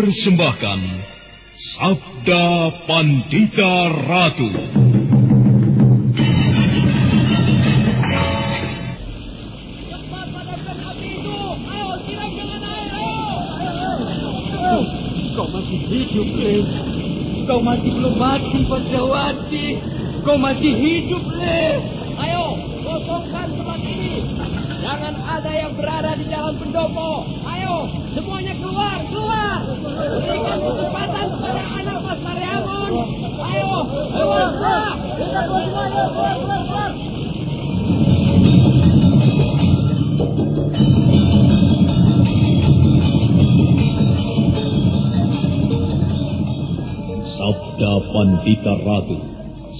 Mempersembahkan Sabda Pandita Ratu. Kau masih hidup, Le. Kau masih belum mati, Padrawati. Kau masih hidup, Le. Ayo, kosongkan tempat ini. Jangan ada yang berada di jalan pendopo. Semuanya keluar, keluar. Berikan kesempatan kepada anak Mas Mariamun. Ayo, keluar, keluar. Kita keluar ayo, keluar, keluar, keluar. Sabda Pandita Ratu,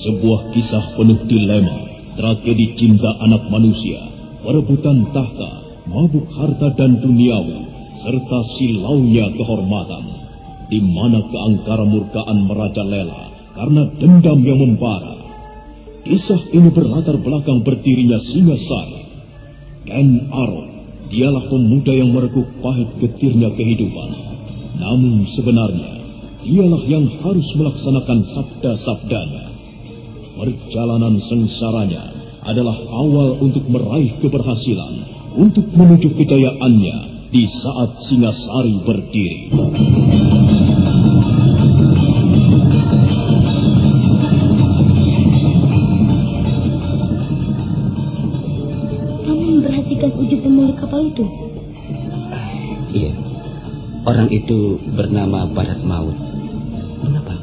sebuah kisah penuh dilema, tragedi cinta anak manusia, perebutan tahta, mabuk harta dan duniawi, serta silaunya kehormatan, di mana keangkara murkaan merajalela karena dendam yang membara. Kisah ini berlatar belakang berdirinya Singasari. Ken Arok, dialah pemuda yang merekuk pahit getirnya kehidupan. Namun sebenarnya, dialah yang harus melaksanakan sabda-sabdanya. Perjalanan sengsaranya adalah awal untuk meraih keberhasilan, untuk menuju kejayaannya di saat Singasari berdiri. Kamu memperhatikan ujung pemilik kapal itu? Iya. Orang itu bernama Barat Maut. Mengapa?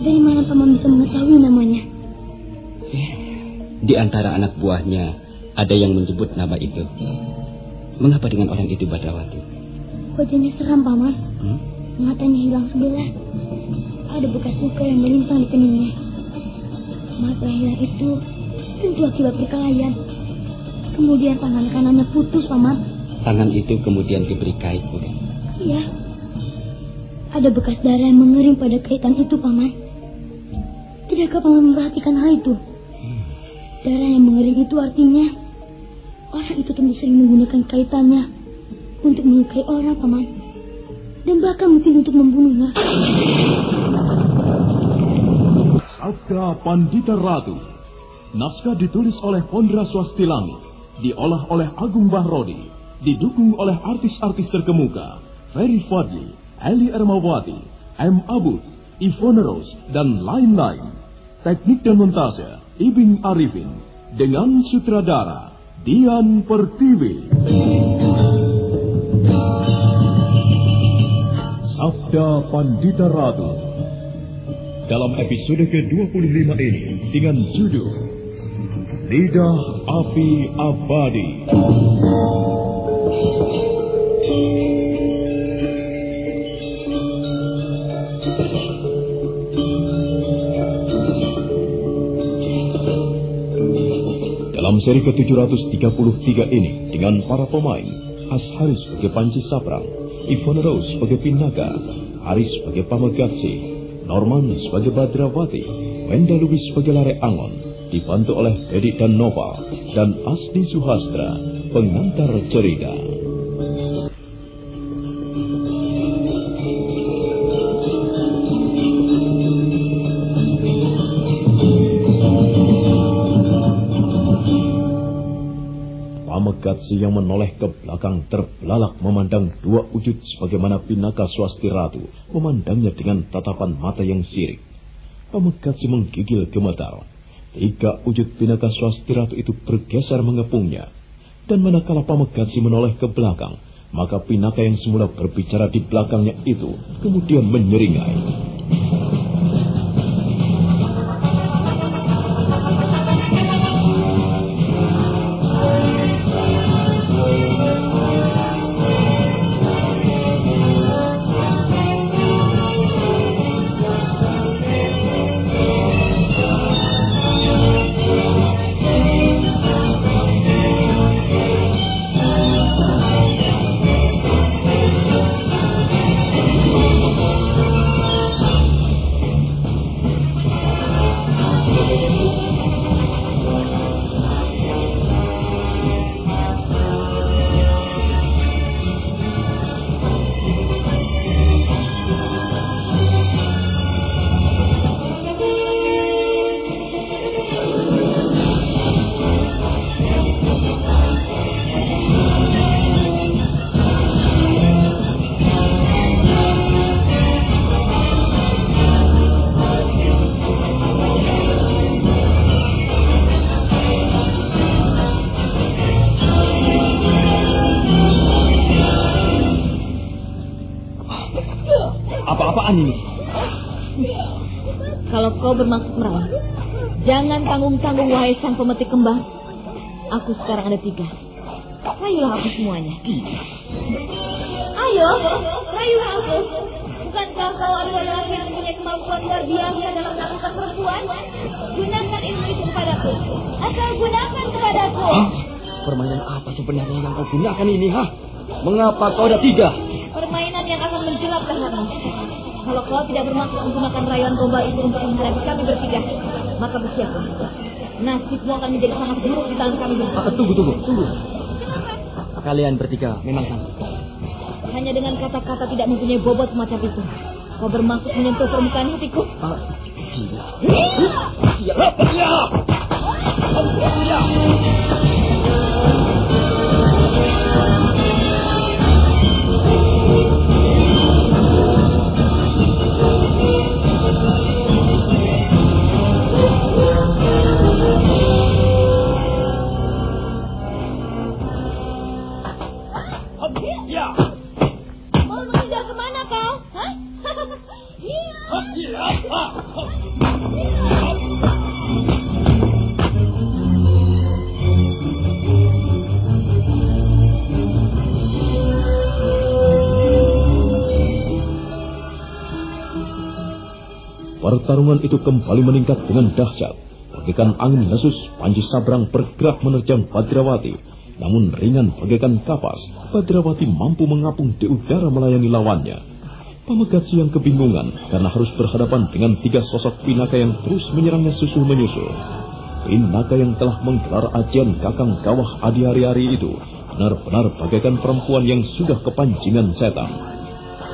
Dari mana paman bisa mengetahui namanya? Di antara anak buahnya ada yang menyebut nama itu. Mengapa dengan orang itu Badrawati? Wajahnya seram paman. Hmm? Matanya hilang sebelah. Ada bekas luka yang melimpang di keningnya. Mata hilang itu tentu akibat perkelahian. Kemudian tangan kanannya putus paman. Tangan itu kemudian diberi kait, bukan? Iya. Ada bekas darah yang mengering pada kaitan itu paman. Tidakkah paman memperhatikan hal itu? Darah yang mengering itu artinya orang itu tentu sering menggunakan kaitannya untuk melukai orang paman dan bahkan mungkin untuk membunuhnya. Sabda Pandita Ratu. Naskah ditulis oleh Pondra Swastilangi, diolah oleh Agung Bahrodi, didukung oleh artis-artis terkemuka, Ferry Fadli, Ali Ermawati, M. Abud, Ivone Rose, dan lain-lain. Teknik dan montase, Ibing Arifin, dengan sutradara, Dian Pertiwi. Sabda Pandita Ratu dalam episode ke-25 ini dengan judul Lidah Api Abadi. Seri ke-733 ini dengan para pemain Asharis sebagai Panji Saprang, Ivone Rose sebagai Pinaga, Haris sebagai Pamagatsi, Norman sebagai Badrawati, Wenda Lubis sebagai Lare Angon, dibantu oleh Dedi dan Nova, dan Asdi Suhastra, pengantar cerita. Yang menoleh ke belakang terbelalak memandang dua wujud sebagaimana Pinaka Swasti Ratu memandangnya dengan tatapan mata yang sirik. Pamegatsi menggigil gemetar. Tiga wujud Pinaka Swasti Ratu itu bergeser mengepungnya. Dan manakala Pamegatsi menoleh ke belakang, maka Pinaka yang semula berbicara di belakangnya itu kemudian menyeringai. Tanggung-tanggung wahai sang pemetik kembang. Aku sekarang ada tiga. Rayulah aku semuanya. Ayo, rayulah aku. Bukankah kau adalah yang punya kemampuan luar biasa dalam melakukan perempuan? Gunakan ilmu itu kepadaku. Asal gunakan kepadaku. Hah? Permainan apa sebenarnya yang kau gunakan ini, ha? Mengapa kau ada tiga? Permainan yang akan menjelat lehermu. Kalau kau tidak bermaksud menggunakan rayuan gombal itu untuk menghadapi kami bertiga, maka bersiaplah. Nasibmu akan menjadi sangat buruk di tangan kami. Ah, tunggu, tunggu, tunggu. Kalian bertiga memang sanggup. Hanya dengan kata-kata tidak mempunyai bobot semacam itu. Kau bermaksud menyentuh permukaan hatiku? Ah, gila. Ya, ya. Ya. Ya. Pertarungan itu kembali meningkat dengan dahsyat. Bagaikan angin lesus, Panji Sabrang bergerak menerjang Badrawati. Namun ringan bagaikan kapas, Badrawati mampu mengapung di udara melayani lawannya. Pamegatsi yang kebingungan karena harus berhadapan dengan tiga sosok Pinaka yang terus menyerangnya susul menyusul. Pinaka yang telah menggelar ajian kakang kawah adi hari-hari itu benar-benar bagaikan perempuan yang sudah kepancingan setan.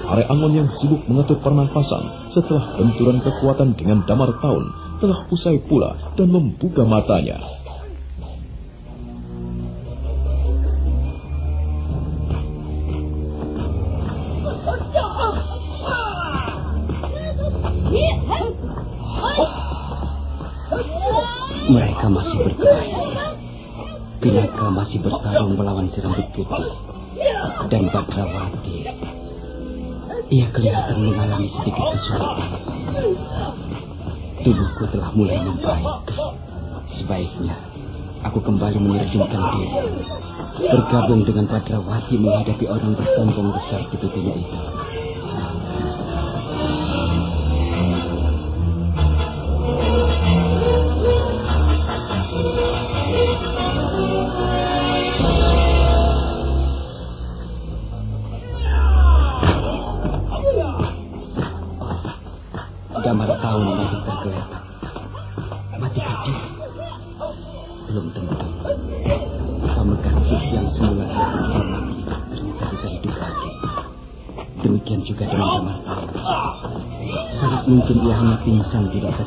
Are Angon yang sibuk mengatur pernapasan setelah benturan kekuatan dengan damar tahun telah usai pula dan membuka matanya. Mereka masih berkelahi. Pinaka masih bertarung melawan si rambut putih. Dan Badrawati. Ia kelihatan mengalami sedikit kesulitan. Tubuhku telah mulai membaik. Sebaiknya aku kembali menerjunkan diri. Bergabung dengan Badrawati menghadapi orang bertombong besar di putihnya itu. Ia hanya pingsan tidak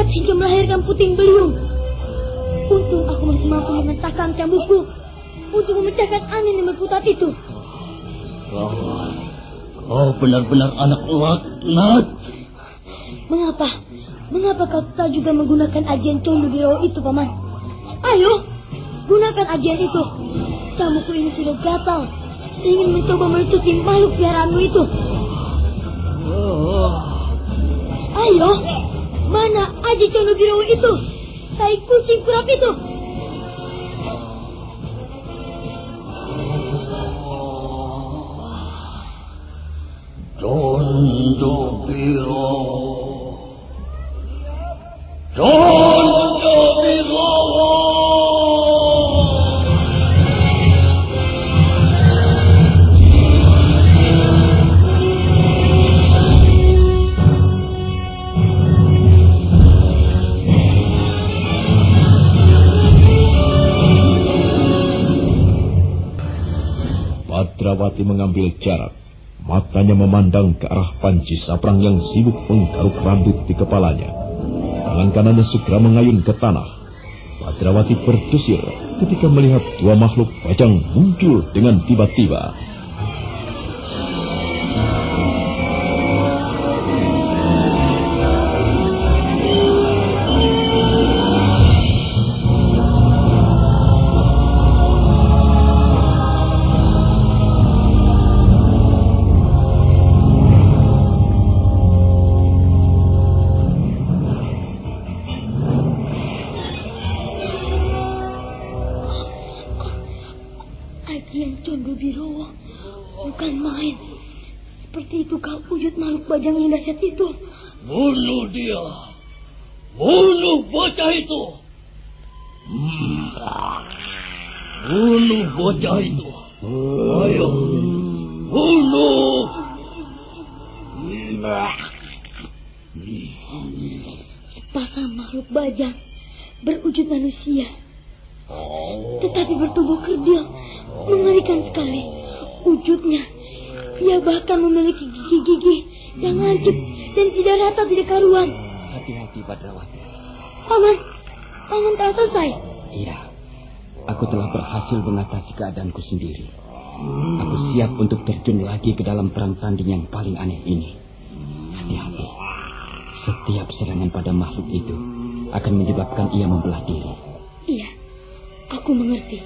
cepat hingga melahirkan puting beliung. Untung aku masih mampu mengentakkan cambukku untuk memecahkan angin yang berputar itu. Kau, kau benar-benar anak laknat. Mengapa? Mengapa kau tak juga menggunakan ajian Condo Biro itu, Paman? Ayo, gunakan ajian itu. Cambukku ini sudah gatal. Ingin mencoba meletupi makhluk piaraanmu itu. Oh, Ayo, mana aji Condo Biro itu? Tai kucing kurap itu. Condo Biro. Badrawati mengambil jarak. Matanya memandang ke arah panci saprang yang sibuk menggaruk rambut di kepalanya. Tangan kanannya segera mengayun ke tanah. Badrawati berdesir ketika melihat dua makhluk bajang muncul dengan tiba-tiba. Paman, paman telah selesai. Iya, aku telah berhasil mengatasi keadaanku sendiri. Aku siap untuk terjun lagi ke dalam perang tanding yang paling aneh ini. Hati-hati. Setiap serangan pada makhluk itu akan menyebabkan ia membelah diri. Iya, aku mengerti.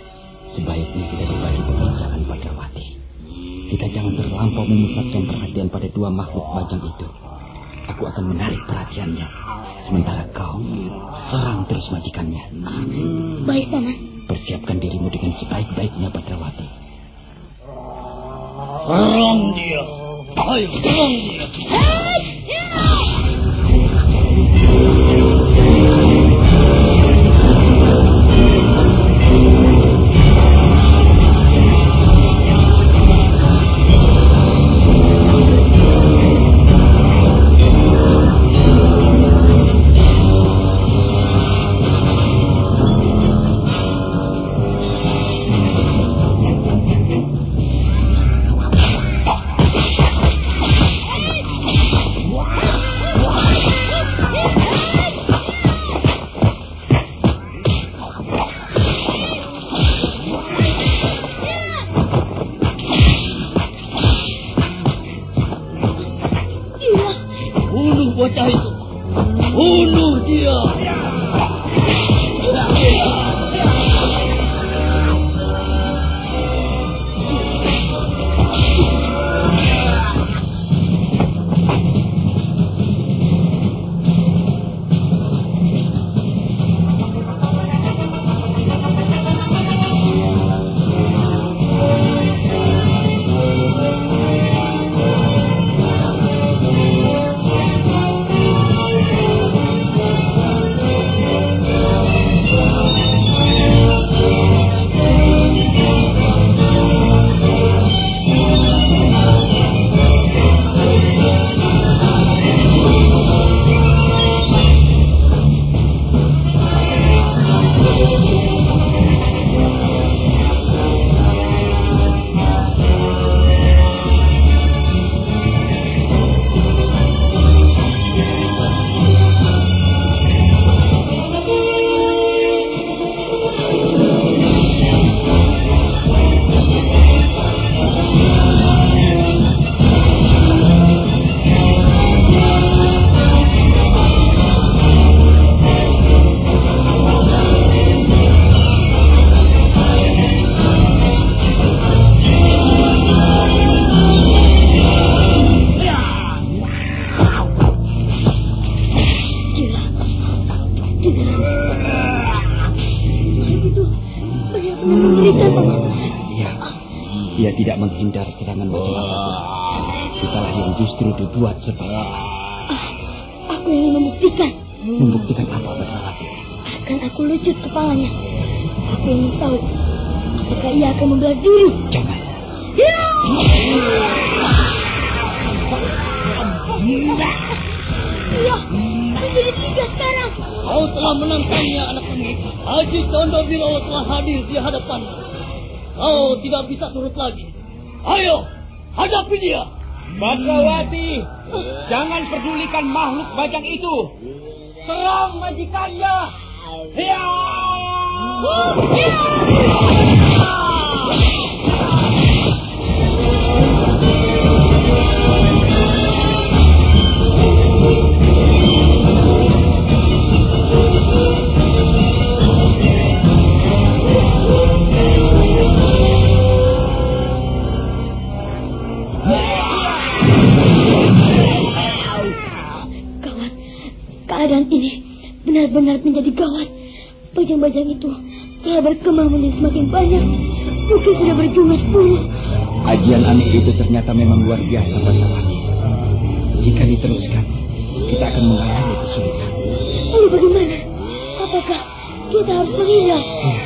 Sebaiknya kita berbagi pembicaraan Badrawati. Kita jangan terlampau memusatkan perhatian pada dua makhluk bajang itu. Aku akan menarik perhatiannya. Sementara kau serang terus majikannya. Baik, paman. Persiapkan dirimu dengan sebaik-baiknya Badrawati. Serang dia. Ayo, serang dia. Dibuat seperti itu. Aku ingin membuktikan. Membuktikan apa Badrawati? Akan aku lucut kepalanya. Aku ingin tahu apakah ia akan membelah diri. Jangan. Ya! Ya, menjadi tiga sekarang. Kau telah menantangnya anak ini. Haji Tondo Biro telah hadir di hadapan. Kau tidak bisa turut lagi. Ayo, hadapi dia. Badrawati, jangan pedulikan makhluk bajang itu. Serang majikannya. Ya! Gawat. Bajang-bajang itu telah berkembang menjadi semakin banyak. Mungkin sudah berjumlah sepuluh. Ajian aneh itu ternyata memang luar biasa Badrawati. Jika diteruskan, kita akan mengalami kesulitan. Lalu bagaimana? Apakah kita harus menghindar? Ya,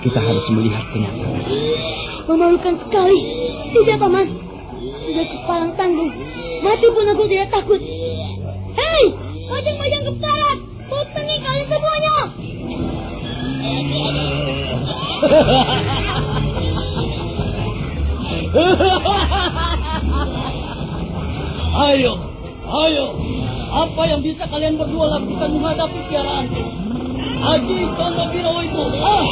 kita harus melihat kenyataan. Memalukan sekali. Tidak, Paman. Sudah kepalang tanggung. Mati pun aku tidak takut. Hei, bajang-bajang keparat. Tutangi kalian semuanya. Ayo, ayo. Apa yang bisa kalian berdua lakukan menghadapi piaraan? Haji Biro itu. Ah!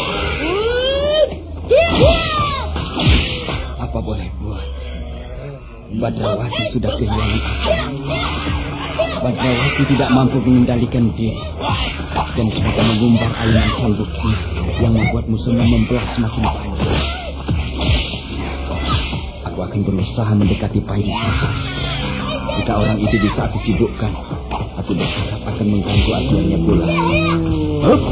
Apa boleh buat? Badrawati sudah kehilangan akal. Badrawati tidak mampu mengendalikan diri. Dan sudah mengumbar ayunan cambuknya yang membuat musuhnya membelah semakin. Aku akan berusaha mendekati pahit Jika orang itu bisa aku sibukkan, aku berharap akan mengganggu ajiannya pula. Hup!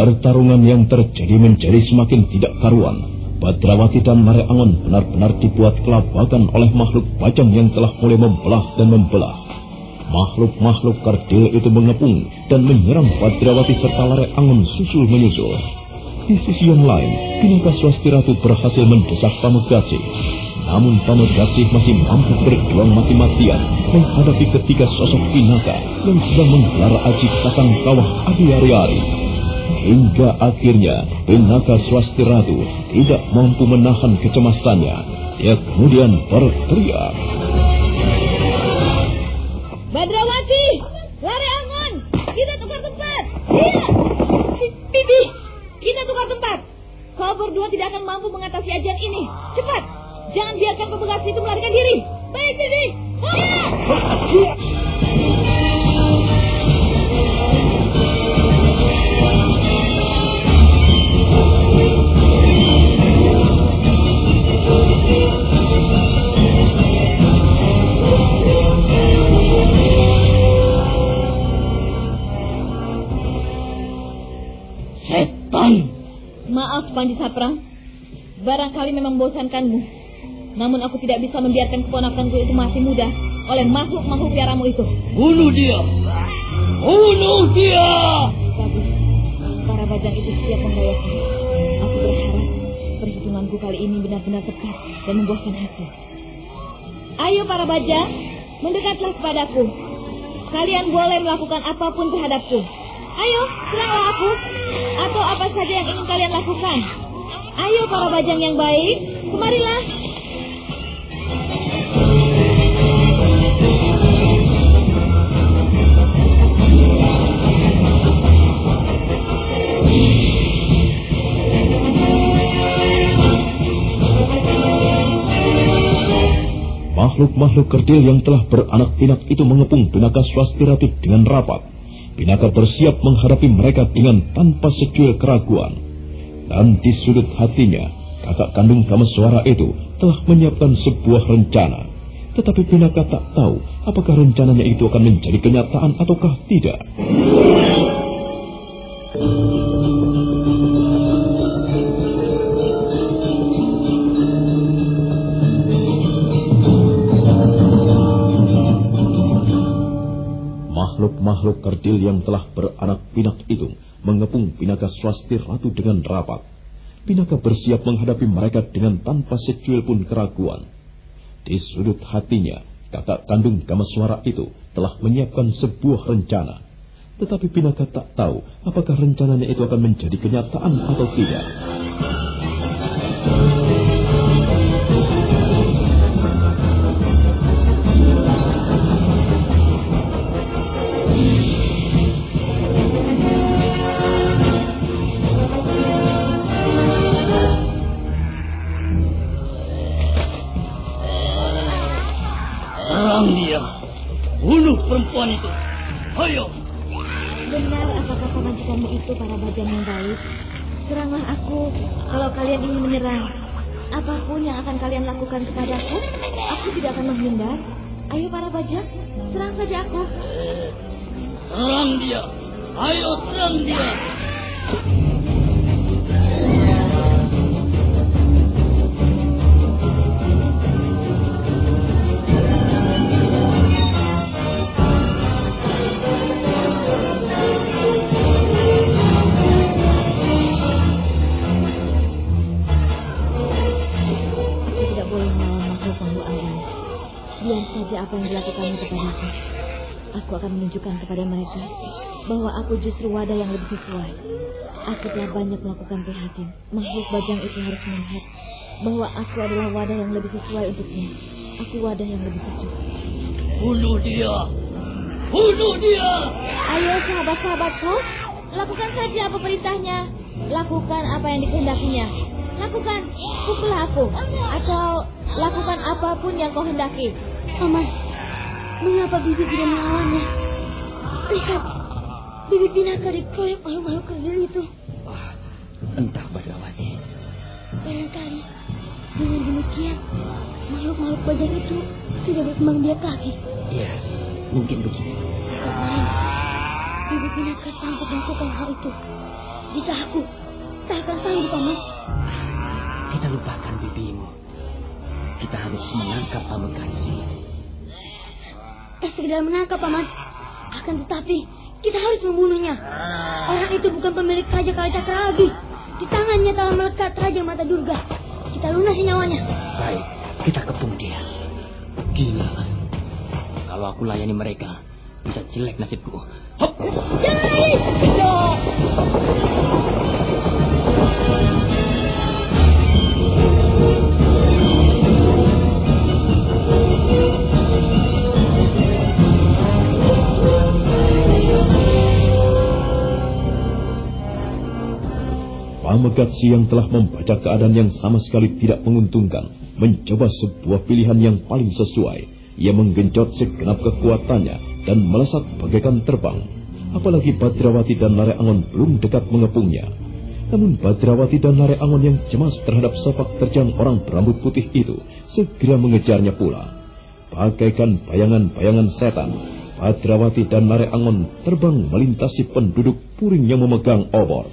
Pertarungan yang terjadi menjadi semakin tidak karuan. Badrawati dan Mare Angon benar-benar dibuat kelabakan oleh makhluk bajang yang telah mulai membelah dan membelah. Makhluk-makhluk kerdil itu mengepung dan menyerang Badrawati serta Lare Angon susul menyusul. Di sisi yang lain, Pinaka Swasti Ratu berhasil mendesak Pamegasi. Namun Pamegasi masih mampu berjuang mati-matian menghadapi ketiga sosok Pinaka yang sedang menggelar aji kakang kawah adi ari-ari. Hingga akhirnya Pinaka Swasti Ratu tidak mampu menahan kecemasannya. Dia kemudian berteriak. Badrawati, lari angon, kita tukar tempat. Iya, Bibi, kita tukar tempat. Kau berdua tidak akan mampu mengatasi ajian ini. Cepat, jangan biarkan petugas itu melarikan diri. Baik, Bibi. Ah! Pandi Sapra. Barangkali memang membosankanmu. Namun aku tidak bisa membiarkan keponakanku itu masih muda oleh makhluk-makhluk piaramu itu. Bunuh dia. Bunuh dia. Bagus. Para bajang itu siap membayarku. Aku berharap perhitunganku kali ini benar-benar tepat dan membuahkan hasil. Ayo para bajang, mendekatlah kepadaku. Kalian boleh melakukan apa pun terhadapku. Ayo, seranglah aku. Atau apa saja yang ingin kalian lakukan. Ayo para bajang yang baik, kemarilah. Makhluk-makhluk kerdil yang telah beranak pinak itu mengepung Pinaka Swasti Ratu dengan rapat. Pinaka bersiap menghadapi mereka dengan tanpa secuil keraguan. Dan di sudut hatinya, kakak kandung Kameswara itu telah menyiapkan sebuah rencana. Tetapi Pinaka tak tahu apakah rencananya itu akan menjadi kenyataan ataukah tidak. Makhluk-makhluk kerdil yang telah beranak pinak itu mengepung Pinaka Swasti Ratu dengan rapat. Pinaka bersiap menghadapi mereka dengan tanpa secuil pun keraguan. Di sudut hatinya, kakak kandung Kamaswara itu telah menyiapkan sebuah rencana. Tetapi Pinaka tak tahu apakah rencananya itu akan menjadi kenyataan atau tidak. Itu para bajang yang baik? Seranglah aku kalau kalian ingin menyerang. Apa pun yang akan kalian lakukan kepadaku, aku tidak akan menghindar. Ayo para bajang, serang saja aku. Serang dia. Ayo serang dia. Apa yang dilakukanmu kepadaku. Aku akan menunjukkan kepada mereka bahwa aku justru wadah yang lebih sesuai. Aku telah banyak melakukan prihatin. Makhluk bajang itu harus melihat bahwa aku adalah wadah yang lebih sesuai untuknya. Aku wadah yang lebih sejuk. Bunuh dia! Bunuh dia! Ayo sahabat-sahabatku, lakukan saja apa perintahnya. Lakukan apa yang dikehendakinya. Lakukan, pukullah aku. Atau lakukan apa pun yang kau hendaki. Paman, mengapa Bibi tidak melawannya? Lihat, Bibi binaka dikeroyok makhluk-makhluk kerdil itu. Oh, entah Badrawati. Barangkali dengan demikian makhluk-makhluk bajang itu tidak berkembang dia kaki. Iya, mungkin begitu. Kemarin, Bibi binaka sanggup melakukan hal itu. Jika aku tak akan sanggup, Paman. Kita lupakan bibimu. Kita harus menangkap Pamekansi. Tak sekedar menangkap, Paman. Akan tetapi, kita harus membunuhnya. Orang itu bukan pemilik Raja Kalacakra Di tangannya telah melekat Raja Mata Durga. Kita lunasi nyawanya. Baik, kita kepung dia. Gila. Kalau aku layani mereka, bisa jelek nasibku. Hop! Pamegatsi yang telah membaca keadaan yang sama sekali tidak menguntungkan, mencoba sebuah pilihan yang paling sesuai. Ia menggenjot segenap kekuatannya dan melesat bagaikan terbang. Apalagi Badrawati dan Lare Angon belum dekat mengepungnya. Namun Badrawati dan Lare Angon yang cemas terhadap sepak terjang orang berambut putih itu segera mengejarnya pula. Bagaikan bayangan-bayangan setan, Badrawati dan Lare Angon terbang melintasi penduduk puring yang memegang obor.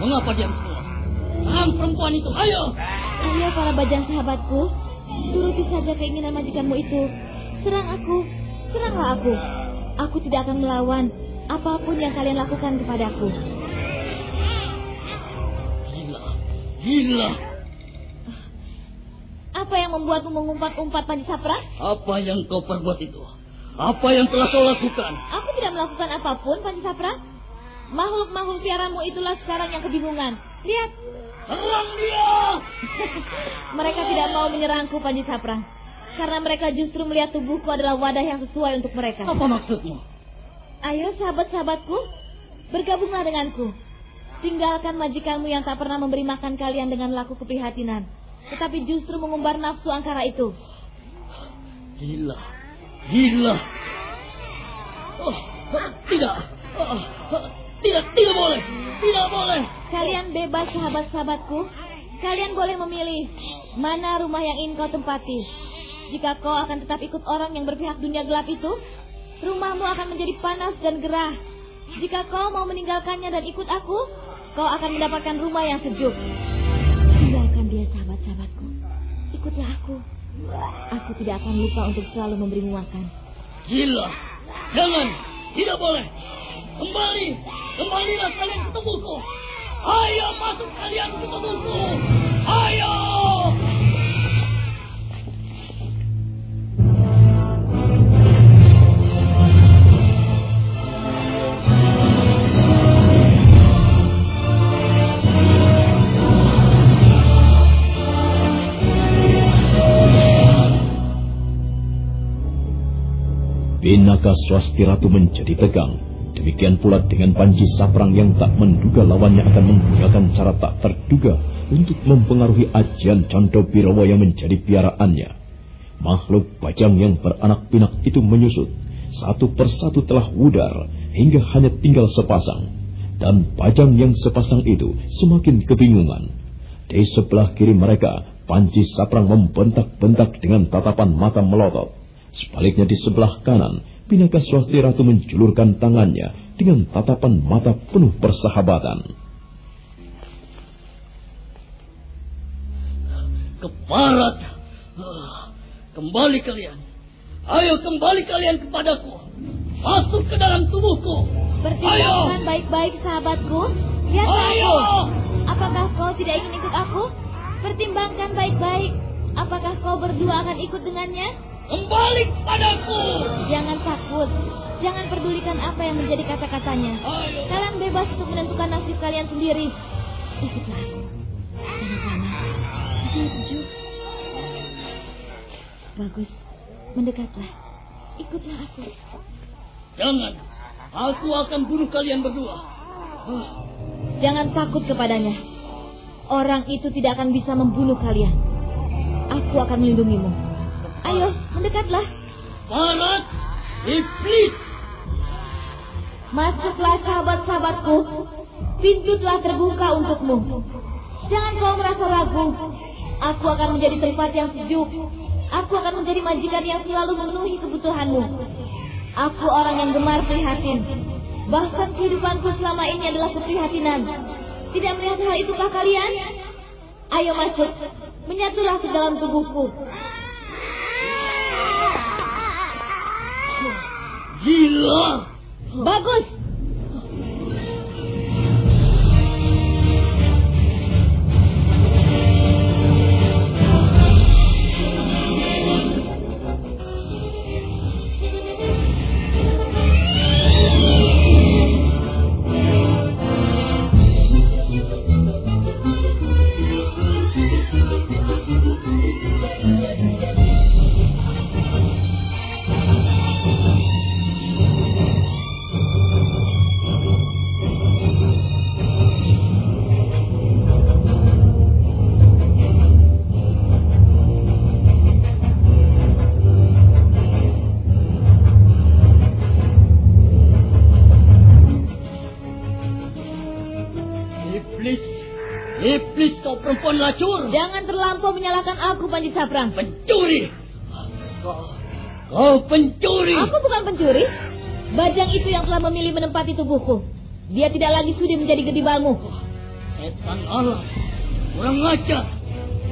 Mengapa diam semua? Serang perempuan itu, ayo! Ayo para bajang sahabatku, turuti saja keinginan majikanmu itu. Serang aku, seranglah aku. Aku tidak akan melawan apa pun yang kalian lakukan kepadaku. Gila, gila. Apa yang membuatmu mengumpat-umpat Panji Sapra? Apa yang kau perbuat itu Apa yang telah kau lakukan? Aku tidak melakukan apa pun, Panji Sapra. Makhluk-makhluk piaramu itulah sekarang yang kebingungan. Lihat. Serang dia! mereka tidak mau menyerangku, Panji Sapra. Karena mereka justru melihat tubuhku adalah wadah yang sesuai untuk mereka. Apa maksudmu? Ayo sahabat-sahabatku, bergabunglah denganku. Tinggalkan majikanmu yang tak pernah memberi makan kalian dengan laku keprihatinan. Tetapi justru mengumbar nafsu angkara itu. Gila. Gila. Oh, tidak. Oh, tidak, tidak boleh. Tidak boleh. Kalian bebas sahabat-sahabatku. Kalian boleh memilih mana rumah yang ingin kau tempati. Jika kau akan tetap ikut orang yang berpihak dunia gelap itu, rumahmu akan menjadi panas dan gerah. Jika kau mau meninggalkannya dan ikut aku, kau akan mendapatkan rumah yang sejuk. Tinggalkan dia sahabat-sahabatku. Ikutlah aku. Aku tidak akan lupa untuk selalu memberimu makan. Gila. Jangan. Tidak boleh. Kembali. Kembalilah kalian ke tubuhku. Ayo masuk kalian ke tubuhku. Ayo. Pinaka swasti ratu menjadi tegang. Demikian pula dengan Panji Saprang yang tak menduga lawannya akan menggunakan cara tak terduga untuk mempengaruhi ajian Cando Birawa yang menjadi piaraannya. Makhluk bajang yang beranak pinak itu menyusut. Satu persatu telah wudar hingga hanya tinggal sepasang. Dan bajang yang sepasang itu semakin kebingungan. Di sebelah kiri mereka, Panji Saprang membentak-bentak dengan tatapan mata melotot. Sebaliknya di sebelah kanan, Pinaka Swasti Ratu menjulurkan tangannya dengan tatapan mata penuh persahabatan. Keparat. Kembali kalian. Ayo kembali kalian kepadaku. Masuk ke dalam tubuhku. Pertimbangkan baik-baik sahabatku. Lihat Ayo. aku. Apakah kau tidak ingin ikut aku? Pertimbangkan baik-baik. Apakah kau berdua akan ikut dengannya? Kembali padaku. Jangan takut. Jangan pedulikan apa yang menjadi kata-katanya. Kalian bebas untuk menentukan nasib kalian sendiri. Ikutlah. Bagus. Mendekatlah. Ikutlah aku. Jangan. Aku akan bunuh kalian berdua. Jangan takut kepadanya. Orang itu tidak akan bisa membunuh kalian. Aku akan melindungimu. Ayo, mendekatlah. Parat. Iblis. Masuklah sahabat-sahabatku. Pintu telah terbuka untukmu. Jangan kau merasa ragu. Aku akan menjadi tempat yang sejuk. Aku akan menjadi majikan yang selalu memenuhi kebutuhanmu. Aku orang yang gemar prihatin. Bahkan kehidupanku selama ini adalah keprihatinan. Tidak melihat hal itukah kalian? Ayo masuk. Menyatulah ke dalam tubuhku. Gila. Bagus. Perempuan lacur. Jangan terlampau menyalahkan aku, Panji Saprang. Pencuri. Kau, pencuri. Aku bukan pencuri. Bajang itu yang telah memilih menempati tubuhku. Dia tidak lagi sudi menjadi gedibalmu. Setan Allah. Kurang ngajar.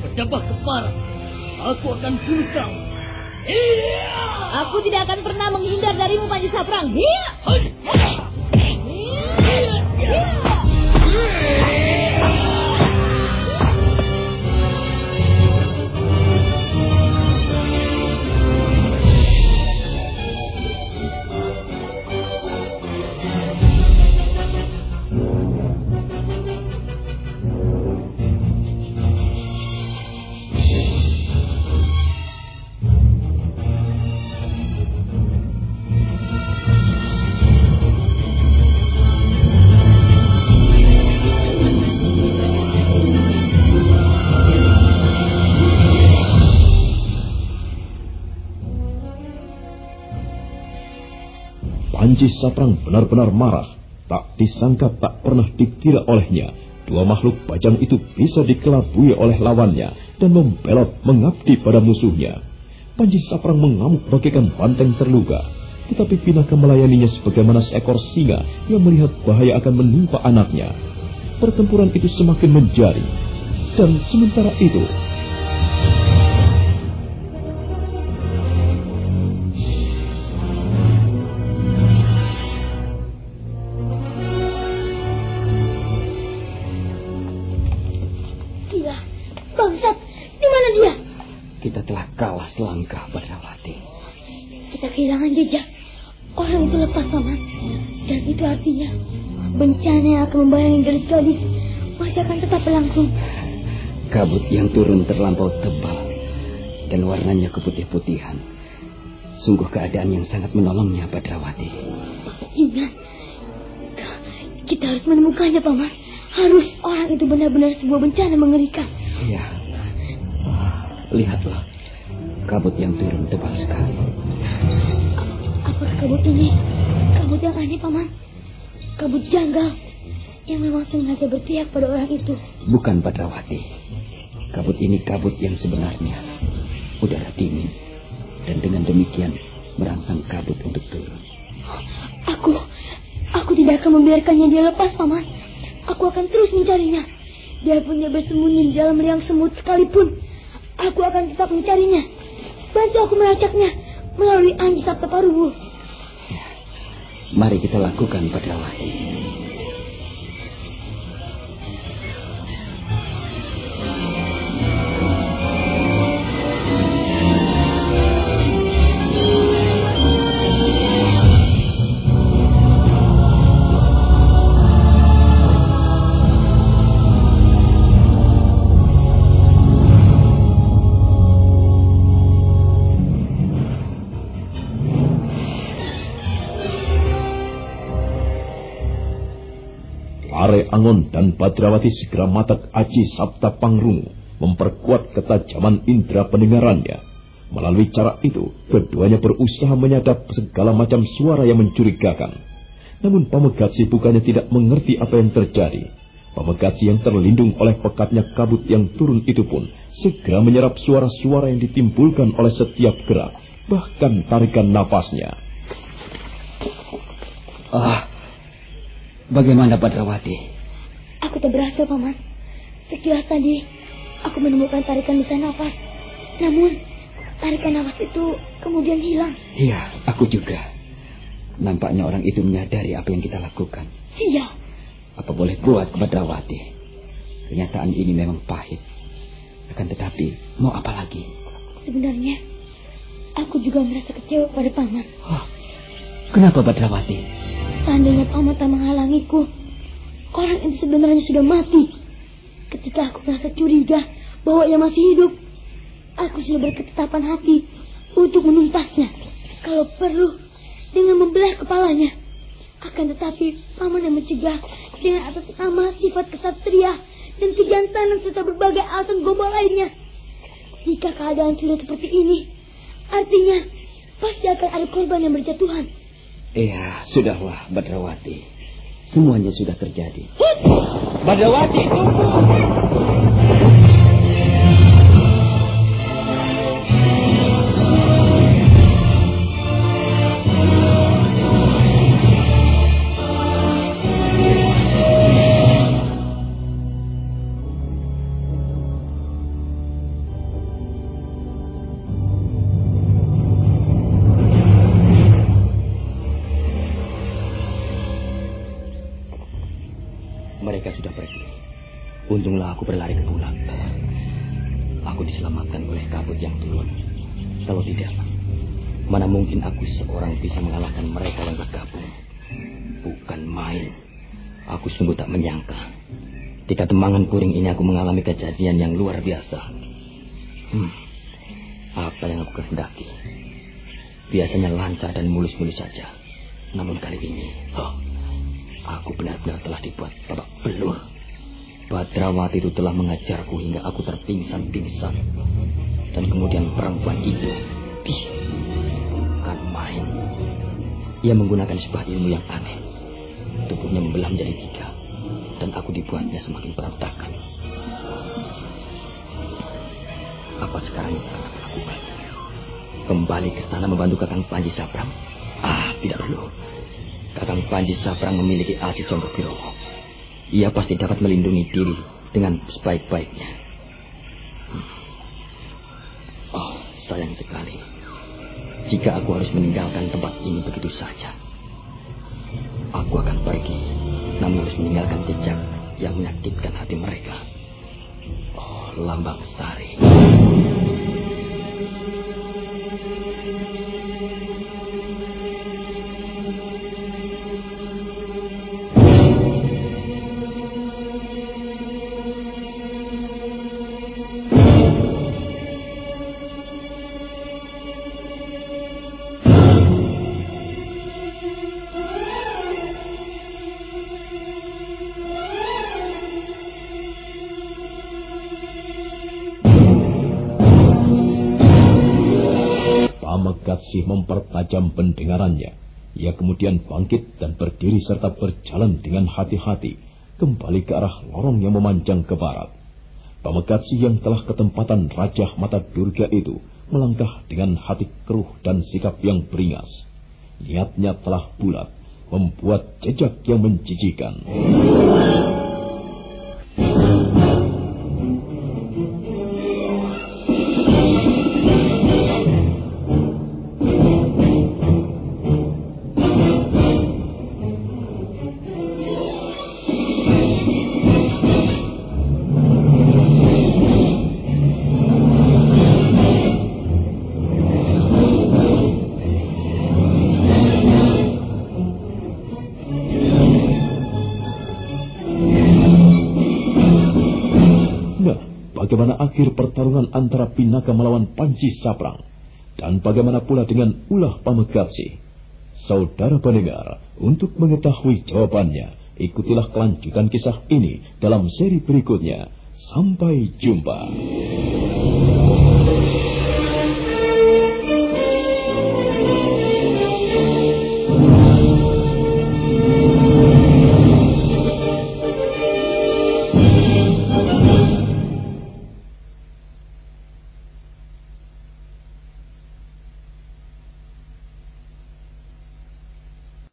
Berdebah kepala. Aku akan bunuh kau. Iya. Aku tidak akan pernah menghindar darimu, Panji Saprang. Iya. Iya. Iya. Panji Saprang benar-benar marah. Tak disangka tak pernah dikira olehnya. Dua makhluk bajang itu bisa dikelabui oleh lawannya dan membelot mengabdi pada musuhnya. Panji Saprang mengamuk bagaikan banteng terluka. Tetapi Pinaka melayaninya sebagaimana seekor singa yang melihat bahaya akan menimpa anaknya. Pertempuran itu semakin menjadi. Dan sementara itu, Kabut yang turun terlampau tebal dan warnanya keputih-putihan. Sungguh keadaan yang sangat menolongnya, Badrawati. Jingan, kita harus menemukannya, Paman. Harus orang itu benar-benar sebuah bencana mengerikan. Iya. Lihatlah, kabut yang turun tebal sekali. Apa kabut ini? Kabut yang aneh, Paman. Kabut janggal yang memang sengaja berpihak pada orang itu. Bukan Padrawati. Kabut ini kabut yang sebenarnya. Udara dingin. Dan dengan demikian merangsang kabut untuk turun. Aku, aku tidak akan membiarkannya dia lepas, Paman. Aku akan terus mencarinya. Dia punya bersembunyi di dalam liang semut sekalipun. Aku akan tetap mencarinya. Bantu aku melacaknya melalui Anji Sabta Parubu. Mari kita lakukan, Padrawati. Angon dan Badrawati segera matak Aji Sabta Pangrungu memperkuat ketajaman indera pendengarannya. Melalui cara itu, keduanya berusaha menyadap segala macam suara yang mencurigakan. Namun Pamegatsi bukannya tidak mengerti apa yang terjadi. Pamegatsi yang terlindung oleh pekatnya kabut yang turun itu pun segera menyerap suara-suara yang ditimbulkan oleh setiap gerak, bahkan tarikan nafasnya. Ah, bagaimana Badrawati? Aku tak berhasil, Paman. Sekilas tadi, aku menemukan tarikan bisa nafas. Namun, tarikan nafas itu kemudian hilang. Iya, aku juga. Nampaknya orang itu menyadari apa yang kita lakukan. Iya. Apa boleh buat kepada Wati? Kenyataan ini memang pahit. Akan tetapi, mau apa lagi? Sebenarnya, aku juga merasa kecewa pada Paman. Oh, kenapa Badrawati? Seandainya Paman tak menghalangiku, Orang itu sebenarnya sudah mati. Ketika aku merasa curiga bahwa ia masih hidup, aku sudah berketetapan hati untuk menuntasnya. Kalau perlu, dengan membelah kepalanya. Akan tetapi, paman yang mencegah dengan atas nama sifat kesatria dan kejantanan serta berbagai alasan gombal lainnya. Jika keadaan sudah seperti ini, artinya pasti akan ada korban yang berjatuhan. Iya, sudahlah, Badrawati. Semuanya sudah terjadi. Badawati, tunggu! Aku berlari ke pulang. Aku diselamatkan oleh kabut yang turun. Kalau tidak, mana mungkin aku seorang bisa mengalahkan mereka yang bergabung. Bukan main. Aku sungguh tak menyangka. Di temangan puring ini aku mengalami kejadian yang luar biasa. Hmm, apa yang aku kehendaki? Biasanya lancar dan mulus-mulus saja. Namun kali ini, oh, aku benar-benar telah dibuat babak belur. Badrawati itu telah mengajarku hingga aku terpingsan-pingsan. Dan kemudian perempuan itu, bukan main. Ia menggunakan sebuah ilmu yang aneh. Tubuhnya membelah menjadi tiga. Dan aku dibuatnya semakin berantakan. Apa sekarang yang akan aku lakukan? Kembali ke sana membantu Kakang Panji Saprang? Ah, tidak perlu. Kakang Panji Saprang memiliki aji Condro Birowo. Ia pasti dapat melindungi diri dengan sebaik-baiknya. Oh, sayang sekali. Jika aku harus meninggalkan tempat ini begitu saja. Aku akan pergi, namun harus meninggalkan jejak yang menyakitkan hati mereka. Oh, lambang sari. Gatsih mempertajam pendengarannya. Ia kemudian bangkit dan berdiri serta berjalan dengan hati-hati kembali ke arah lorong yang memanjang ke barat. Pamegatsi yang telah ketempatan Raja Mata Durga itu melangkah dengan hati keruh dan sikap yang beringas. Niatnya telah bulat, membuat jejak yang menjijikan. Antara Pinaka melawan Panji Saprang. Dan bagaimana pula dengan ulah Pamegatsi? Saudara pendengar, untuk mengetahui jawabannya, ikutilah kelanjutan kisah ini dalam seri berikutnya. Sampai jumpa.